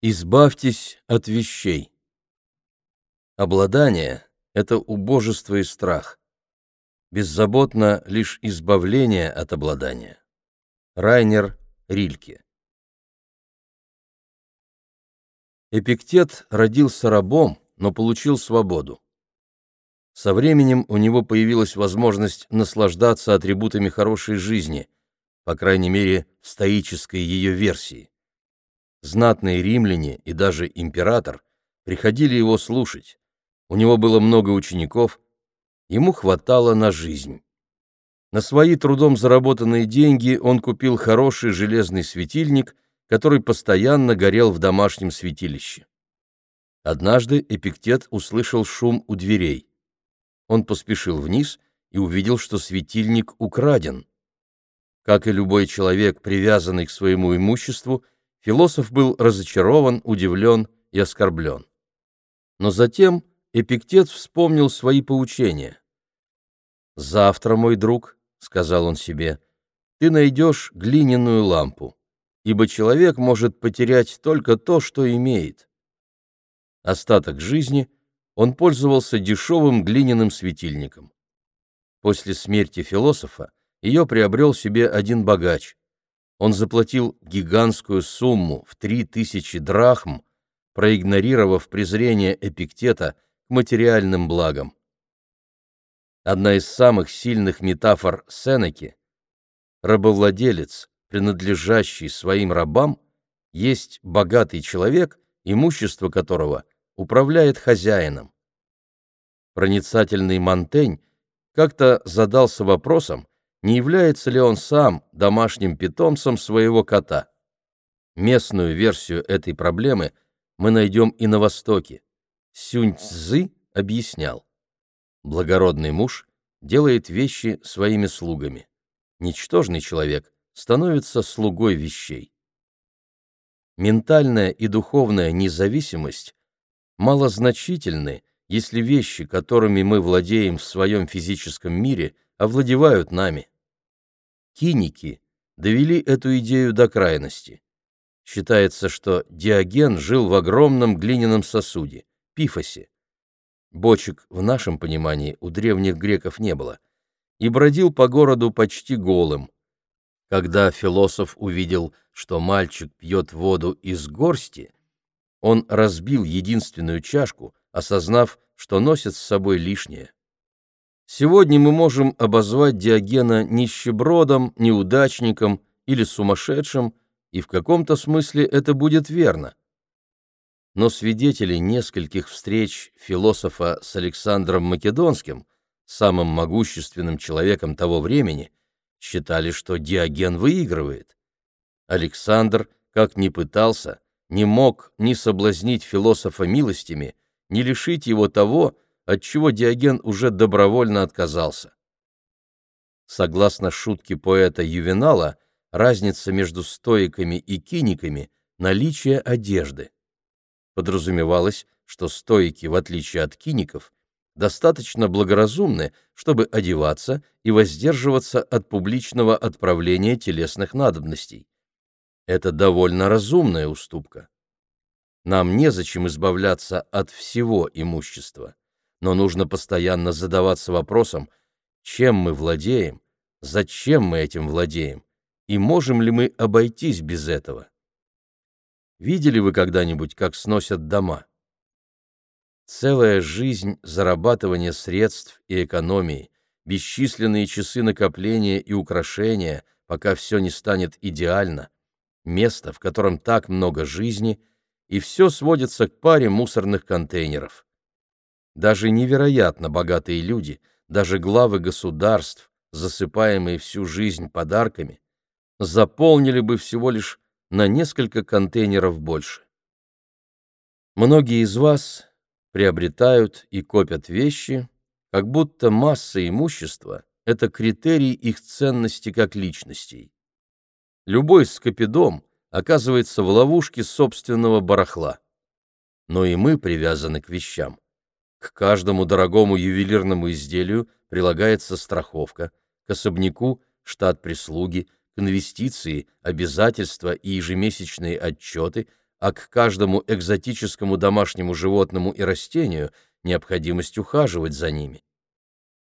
Избавьтесь от вещей. Обладание — это убожество и страх. Беззаботно лишь избавление от обладания. Райнер Рильке Эпиктет родился рабом, но получил свободу. Со временем у него появилась возможность наслаждаться атрибутами хорошей жизни, по крайней мере, стоической ее версии. Знатные римляне и даже император приходили его слушать. У него было много учеников, ему хватало на жизнь. На свои трудом заработанные деньги он купил хороший железный светильник, который постоянно горел в домашнем святилище. Однажды Эпиктет услышал шум у дверей. Он поспешил вниз и увидел, что светильник украден. Как и любой человек, привязанный к своему имуществу, Философ был разочарован, удивлен и оскорблен. Но затем Эпиктет вспомнил свои поучения. «Завтра, мой друг», — сказал он себе, — «ты найдешь глиняную лампу, ибо человек может потерять только то, что имеет». Остаток жизни он пользовался дешевым глиняным светильником. После смерти философа ее приобрел себе один богач, он заплатил гигантскую сумму в три тысячи драхм, проигнорировав презрение Эпиктета к материальным благам. Одна из самых сильных метафор Сенеки – рабовладелец, принадлежащий своим рабам, есть богатый человек, имущество которого управляет хозяином. Проницательный Монтень как-то задался вопросом, не является ли он сам домашним питомцем своего кота. Местную версию этой проблемы мы найдем и на Востоке. Сюнь-цзы объяснял. Благородный муж делает вещи своими слугами. Ничтожный человек становится слугой вещей. Ментальная и духовная независимость малозначительны, если вещи, которыми мы владеем в своем физическом мире – овладевают нами. Киники довели эту идею до крайности. Считается, что Диоген жил в огромном глиняном сосуде – пифосе. Бочек в нашем понимании у древних греков не было. И бродил по городу почти голым. Когда философ увидел, что мальчик пьет воду из горсти, он разбил единственную чашку, осознав, что носит с собой лишнее. Сегодня мы можем обозвать Диогена нищебродом, неудачником или сумасшедшим, и в каком-то смысле это будет верно. Но свидетели нескольких встреч философа с Александром Македонским, самым могущественным человеком того времени, считали, что Диоген выигрывает. Александр, как ни пытался, не мог ни соблазнить философа милостями, ни лишить его того, от чего Диоген уже добровольно отказался. Согласно шутке поэта Ювенала, разница между стоиками и киниками – наличие одежды. Подразумевалось, что стоики, в отличие от киников, достаточно благоразумны, чтобы одеваться и воздерживаться от публичного отправления телесных надобностей. Это довольно разумная уступка. Нам незачем избавляться от всего имущества но нужно постоянно задаваться вопросом, чем мы владеем, зачем мы этим владеем, и можем ли мы обойтись без этого. Видели вы когда-нибудь, как сносят дома? Целая жизнь зарабатывания средств и экономии, бесчисленные часы накопления и украшения, пока все не станет идеально, место, в котором так много жизни, и все сводится к паре мусорных контейнеров. Даже невероятно богатые люди, даже главы государств, засыпаемые всю жизнь подарками, заполнили бы всего лишь на несколько контейнеров больше. Многие из вас приобретают и копят вещи, как будто масса имущества – это критерий их ценности как личностей. Любой скопидом оказывается в ловушке собственного барахла. Но и мы привязаны к вещам. К каждому дорогому ювелирному изделию прилагается страховка, к особняку – штат прислуги, к инвестиции – обязательства и ежемесячные отчеты, а к каждому экзотическому домашнему животному и растению необходимость ухаживать за ними.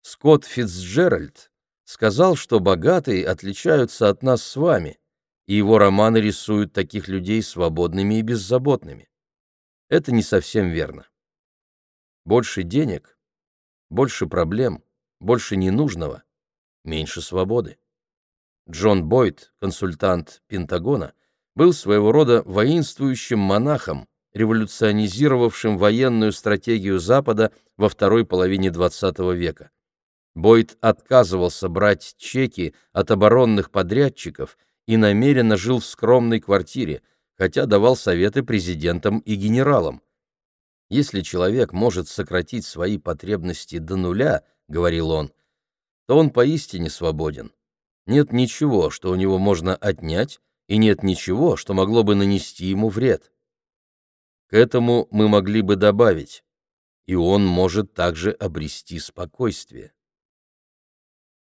Скотт Фицджеральд сказал, что богатые отличаются от нас с вами, и его романы рисуют таких людей свободными и беззаботными. Это не совсем верно. Больше денег, больше проблем, больше ненужного, меньше свободы. Джон Бойд, консультант Пентагона, был своего рода воинствующим монахом, революционизировавшим военную стратегию Запада во второй половине XX века. Бойд отказывался брать чеки от оборонных подрядчиков и намеренно жил в скромной квартире, хотя давал советы президентам и генералам. Если человек может сократить свои потребности до нуля, говорил он, то он поистине свободен. Нет ничего, что у него можно отнять, и нет ничего, что могло бы нанести ему вред. К этому мы могли бы добавить, и он может также обрести спокойствие.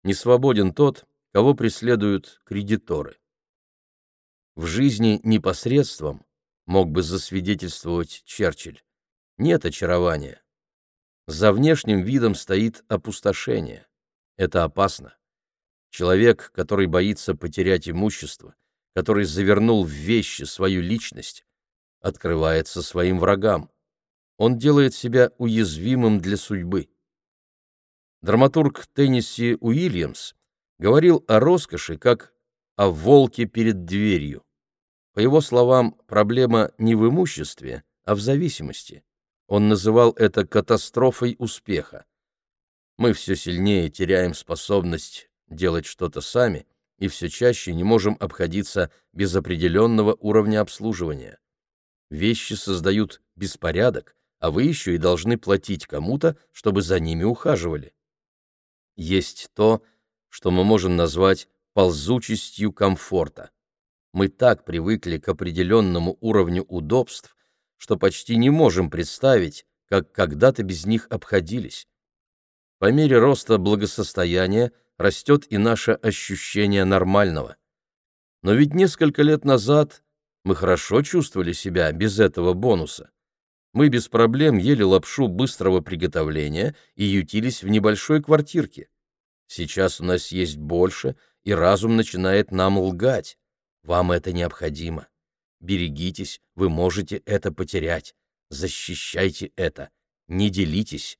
Не свободен тот, кого преследуют кредиторы. В жизни непосредством, мог бы засвидетельствовать Черчилль, нет очарования. За внешним видом стоит опустошение. Это опасно. Человек, который боится потерять имущество, который завернул в вещи свою личность, открывается своим врагам. Он делает себя уязвимым для судьбы. Драматург Тенниси Уильямс говорил о роскоши как о волке перед дверью. По его словам, проблема не в имуществе, а в зависимости. Он называл это катастрофой успеха. Мы все сильнее теряем способность делать что-то сами и все чаще не можем обходиться без определенного уровня обслуживания. Вещи создают беспорядок, а вы еще и должны платить кому-то, чтобы за ними ухаживали. Есть то, что мы можем назвать ползучестью комфорта. Мы так привыкли к определенному уровню удобств, что почти не можем представить, как когда-то без них обходились. По мере роста благосостояния растет и наше ощущение нормального. Но ведь несколько лет назад мы хорошо чувствовали себя без этого бонуса. Мы без проблем ели лапшу быстрого приготовления и ютились в небольшой квартирке. Сейчас у нас есть больше, и разум начинает нам лгать. Вам это необходимо. Берегитесь, вы можете это потерять. Защищайте это. Не делитесь.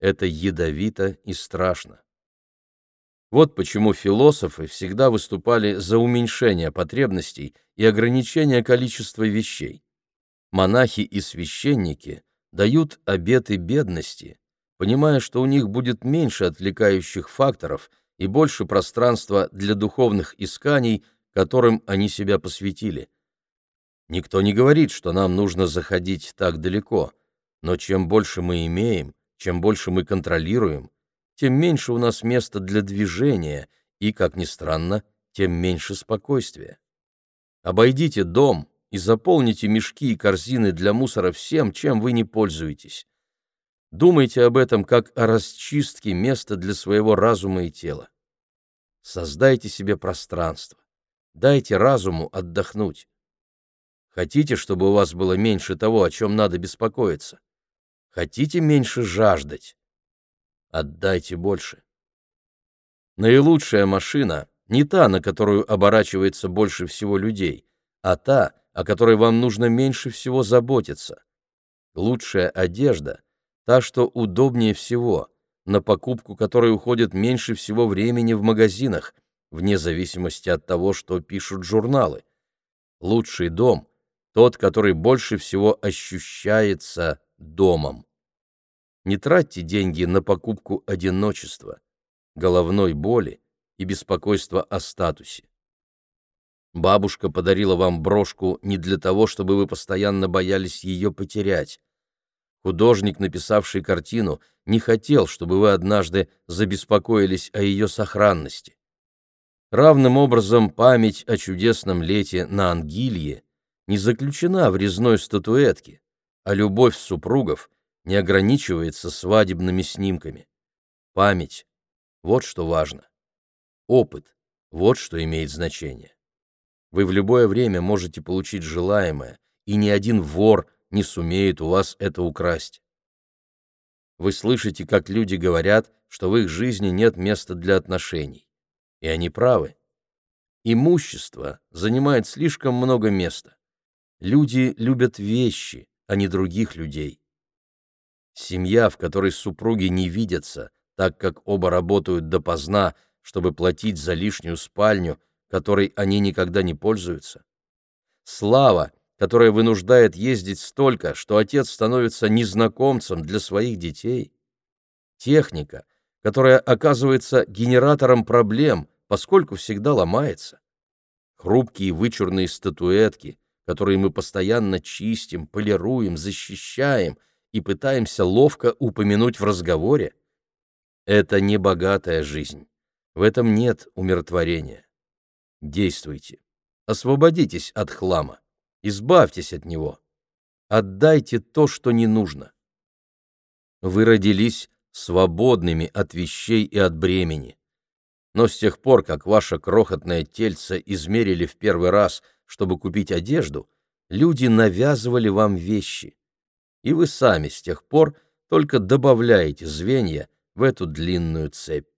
Это ядовито и страшно. Вот почему философы всегда выступали за уменьшение потребностей и ограничение количества вещей. Монахи и священники дают обеты бедности, понимая, что у них будет меньше отвлекающих факторов и больше пространства для духовных исканий, которым они себя посвятили. Никто не говорит, что нам нужно заходить так далеко, но чем больше мы имеем, чем больше мы контролируем, тем меньше у нас места для движения и, как ни странно, тем меньше спокойствия. Обойдите дом и заполните мешки и корзины для мусора всем, чем вы не пользуетесь. Думайте об этом как о расчистке места для своего разума и тела. Создайте себе пространство. Дайте разуму отдохнуть. Хотите, чтобы у вас было меньше того, о чем надо беспокоиться? Хотите меньше жаждать? отдайте больше. Наилучшая машина не та, на которую оборачивается больше всего людей, а та, о которой вам нужно меньше всего заботиться. Лучшая одежда — та, что удобнее всего, на покупку которой уходит меньше всего времени в магазинах, вне зависимости от того, что пишут журналы. Лучший дом — тот, который больше всего ощущается домом. Не тратьте деньги на покупку одиночества, головной боли и беспокойства о статусе. Бабушка подарила вам брошку не для того, чтобы вы постоянно боялись ее потерять. Художник, написавший картину, не хотел, чтобы вы однажды забеспокоились о ее сохранности. Равным образом память о чудесном лете на Ангилье не заключена в резной статуэтке, а любовь супругов не ограничивается свадебными снимками. Память — вот что важно. Опыт — вот что имеет значение. Вы в любое время можете получить желаемое, и ни один вор не сумеет у вас это украсть. Вы слышите, как люди говорят, что в их жизни нет места для отношений. И они правы. Имущество занимает слишком много места. Люди любят вещи, а не других людей. Семья, в которой супруги не видятся, так как оба работают допоздна, чтобы платить за лишнюю спальню, которой они никогда не пользуются. Слава, которая вынуждает ездить столько, что отец становится незнакомцем для своих детей. Техника, которая оказывается генератором проблем, поскольку всегда ломается. Хрупкие вычурные статуэтки, которые мы постоянно чистим, полируем, защищаем и пытаемся ловко упомянуть в разговоре, это не богатая жизнь. В этом нет умиротворения. Действуйте. Освободитесь от хлама. Избавьтесь от него. Отдайте то, что не нужно. Вы родились свободными от вещей и от бремени. Но с тех пор, как ваше крохотное тельце измерили в первый раз, чтобы купить одежду, люди навязывали вам вещи. И вы сами с тех пор только добавляете звенья в эту длинную цепь.